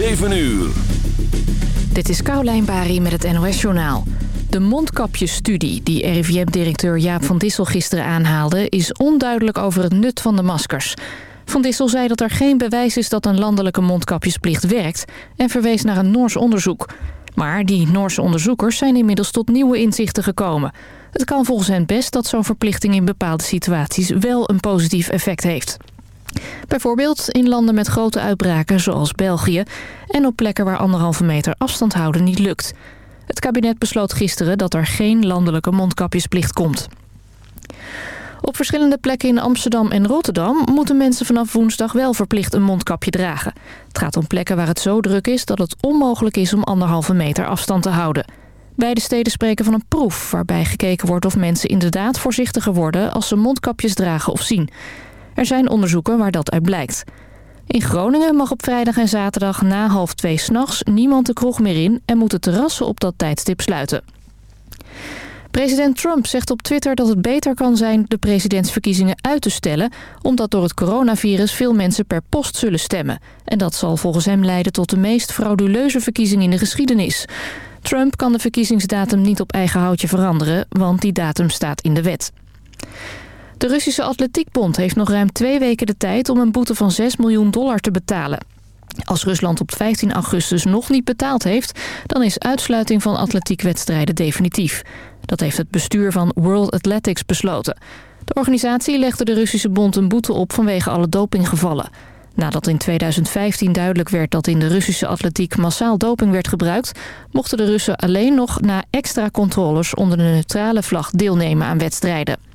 7 uur. Dit is Caroline Bari met het NOS Journaal. De mondkapjesstudie die RIVM-directeur Jaap van Dissel gisteren aanhaalde... is onduidelijk over het nut van de maskers. Van Dissel zei dat er geen bewijs is dat een landelijke mondkapjesplicht werkt... en verwees naar een Noors onderzoek. Maar die Noorse onderzoekers zijn inmiddels tot nieuwe inzichten gekomen. Het kan volgens hen best dat zo'n verplichting in bepaalde situaties... wel een positief effect heeft. Bijvoorbeeld in landen met grote uitbraken zoals België... en op plekken waar anderhalve meter afstand houden niet lukt. Het kabinet besloot gisteren dat er geen landelijke mondkapjesplicht komt. Op verschillende plekken in Amsterdam en Rotterdam... moeten mensen vanaf woensdag wel verplicht een mondkapje dragen. Het gaat om plekken waar het zo druk is dat het onmogelijk is... om anderhalve meter afstand te houden. Beide steden spreken van een proef... waarbij gekeken wordt of mensen inderdaad voorzichtiger worden... als ze mondkapjes dragen of zien. Er zijn onderzoeken waar dat uit blijkt. In Groningen mag op vrijdag en zaterdag na half twee s'nachts niemand de kroeg meer in... en moeten terrassen op dat tijdstip sluiten. President Trump zegt op Twitter dat het beter kan zijn de presidentsverkiezingen uit te stellen... omdat door het coronavirus veel mensen per post zullen stemmen. En dat zal volgens hem leiden tot de meest frauduleuze verkiezing in de geschiedenis. Trump kan de verkiezingsdatum niet op eigen houtje veranderen, want die datum staat in de wet. De Russische Atletiekbond heeft nog ruim twee weken de tijd om een boete van 6 miljoen dollar te betalen. Als Rusland op 15 augustus nog niet betaald heeft... dan is uitsluiting van atletiekwedstrijden definitief. Dat heeft het bestuur van World Athletics besloten. De organisatie legde de Russische bond een boete op vanwege alle dopinggevallen. Nadat in 2015 duidelijk werd dat in de Russische atletiek massaal doping werd gebruikt... mochten de Russen alleen nog na extra controles onder de neutrale vlag deelnemen aan wedstrijden.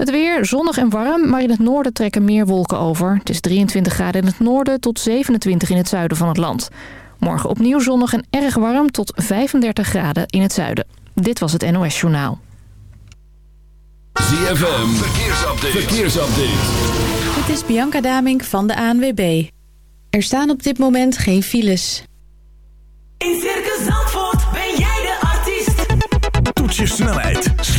Het weer zonnig en warm, maar in het noorden trekken meer wolken over. Het is 23 graden in het noorden tot 27 in het zuiden van het land. Morgen opnieuw zonnig en erg warm tot 35 graden in het zuiden. Dit was het NOS Journaal. ZFM, verkeersupdate. verkeersupdate. Dit is Bianca Damink van de ANWB. Er staan op dit moment geen files. In Circus Zandvoort ben jij de artiest. Toets je snelheid,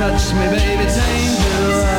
touch me, baby, it's angel.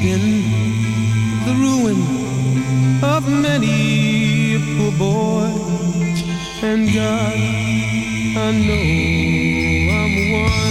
in the ruin of many a poor boy. And God, I know I'm one.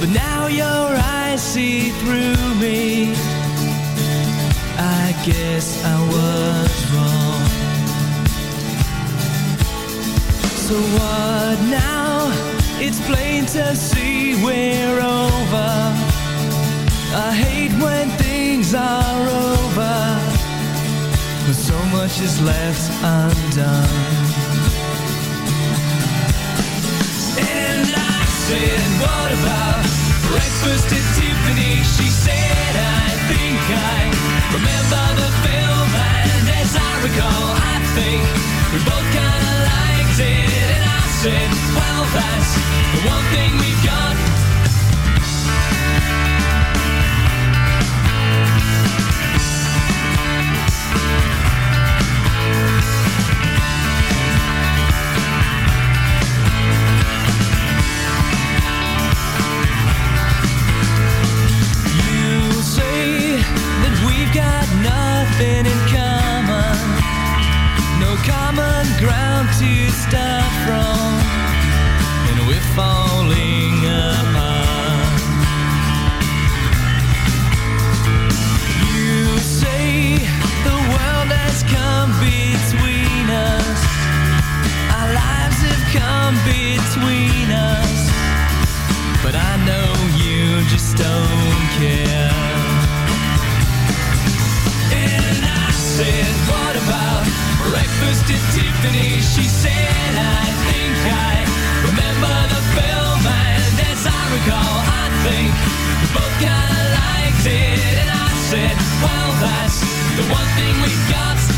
But now your eyes see through me. I guess I was wrong. So what now? It's plain to see we're over. I hate when things are over. But so much is left undone. Said, what about breakfast at Tiffany? She said, I think I remember the film. And as I recall, I think we both kinda liked it. And I said, well, that's the one thing we've got. We've got nothing in common, no common ground to start from, and we're falling apart. You say the world has come between us, our lives have come between us. But I know you just don't care. Said, what about breakfast at Tiffany? She said, I think I remember the film. And as I recall, I think we both kinda liked it. And I said, well, that's the one thing we got.